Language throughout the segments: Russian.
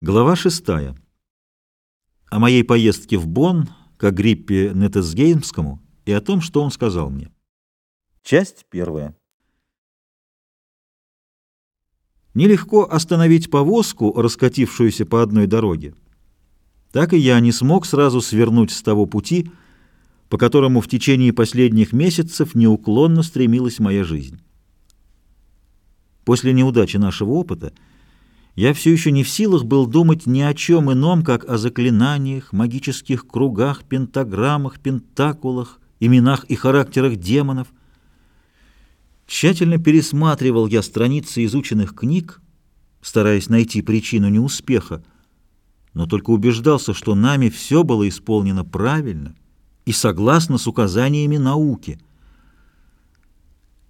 Глава шестая. О моей поездке в Бонн к Агриппе Нетесгеймскому и о том, что он сказал мне. Часть первая. Нелегко остановить повозку, раскатившуюся по одной дороге. Так и я не смог сразу свернуть с того пути, по которому в течение последних месяцев неуклонно стремилась моя жизнь. После неудачи нашего опыта я все еще не в силах был думать ни о чем ином, как о заклинаниях, магических кругах, пентаграммах, пентакулах, именах и характерах демонов. Тщательно пересматривал я страницы изученных книг, стараясь найти причину неуспеха, но только убеждался, что нами все было исполнено правильно и согласно с указаниями науки.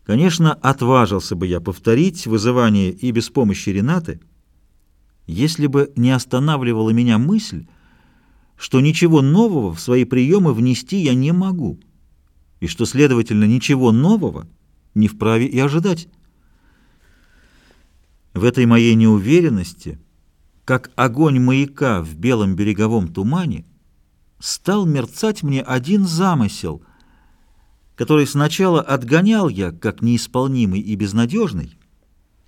Конечно, отважился бы я повторить вызывание и без помощи Ренаты, если бы не останавливала меня мысль, что ничего нового в свои приемы внести я не могу, и что, следовательно, ничего нового не вправе и ожидать. В этой моей неуверенности, как огонь маяка в белом береговом тумане, стал мерцать мне один замысел, который сначала отгонял я как неисполнимый и безнадежный,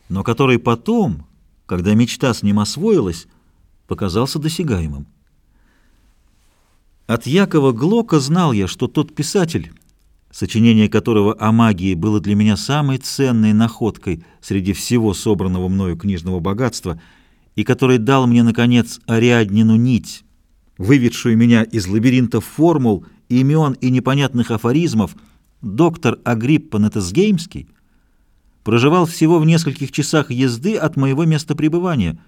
но который потом когда мечта с ним освоилась, показался досягаемым. От Якова Глока знал я, что тот писатель, сочинение которого о магии было для меня самой ценной находкой среди всего собранного мною книжного богатства, и который дал мне, наконец, Ариаднину нить, выведшую меня из лабиринта формул, имен и непонятных афоризмов, доктор Агриппа Нетесгеймский — проживал всего в нескольких часах езды от моего места пребывания,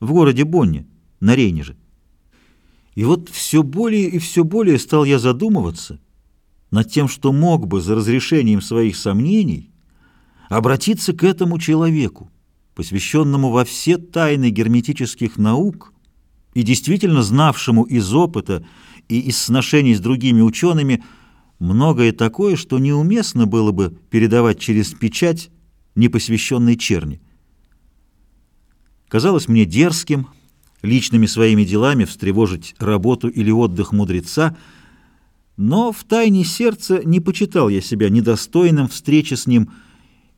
в городе Бонне, на Рейне же. И вот все более и все более стал я задумываться над тем, что мог бы за разрешением своих сомнений обратиться к этому человеку, посвященному во все тайны герметических наук и действительно знавшему из опыта и из сношений с другими учеными многое такое, что неуместно было бы передавать через печать непосвященной черни. Казалось мне дерзким личными своими делами встревожить работу или отдых мудреца, но в тайне сердца не почитал я себя недостойным встречи с ним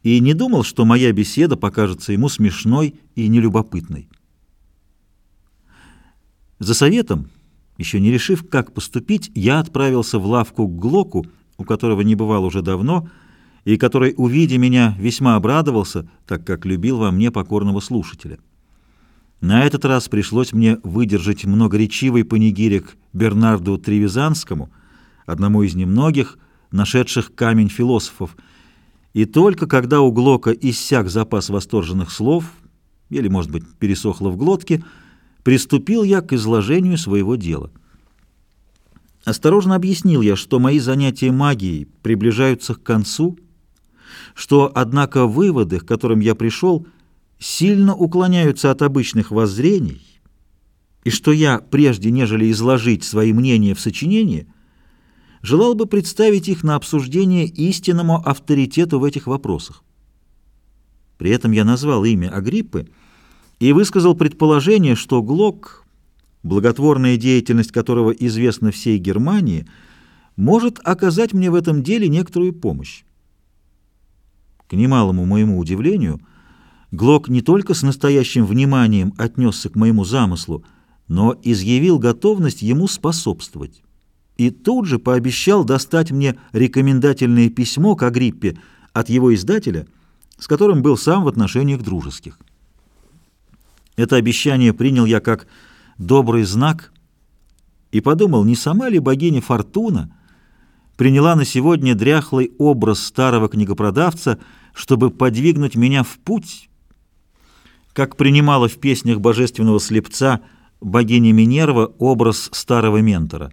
и не думал, что моя беседа покажется ему смешной и нелюбопытной. За советом, еще не решив, как поступить, я отправился в лавку к Глоку, у которого не бывал уже давно, и который, увидя меня, весьма обрадовался, так как любил во мне покорного слушателя. На этот раз пришлось мне выдержать многоречивый панигирик Бернарду Тревизанскому, одному из немногих, нашедших камень философов, и только когда у Глока иссяк запас восторженных слов, или, может быть, пересохло в глотке, приступил я к изложению своего дела. Осторожно объяснил я, что мои занятия магией приближаются к концу — что, однако, выводы, к которым я пришел, сильно уклоняются от обычных воззрений, и что я, прежде нежели изложить свои мнения в сочинении, желал бы представить их на обсуждение истинному авторитету в этих вопросах. При этом я назвал имя Агриппы и высказал предположение, что Глок, благотворная деятельность которого известна всей Германии, может оказать мне в этом деле некоторую помощь. К немалому моему удивлению, Глок не только с настоящим вниманием отнесся к моему замыслу, но изъявил готовность ему способствовать. И тут же пообещал достать мне рекомендательное письмо к Агриппе от его издателя, с которым был сам в отношениях дружеских. Это обещание принял я как добрый знак и подумал, не сама ли богиня Фортуна приняла на сегодня дряхлый образ старого книгопродавца, чтобы подвигнуть меня в путь, как принимала в песнях божественного слепца богиня Минерва образ старого ментора.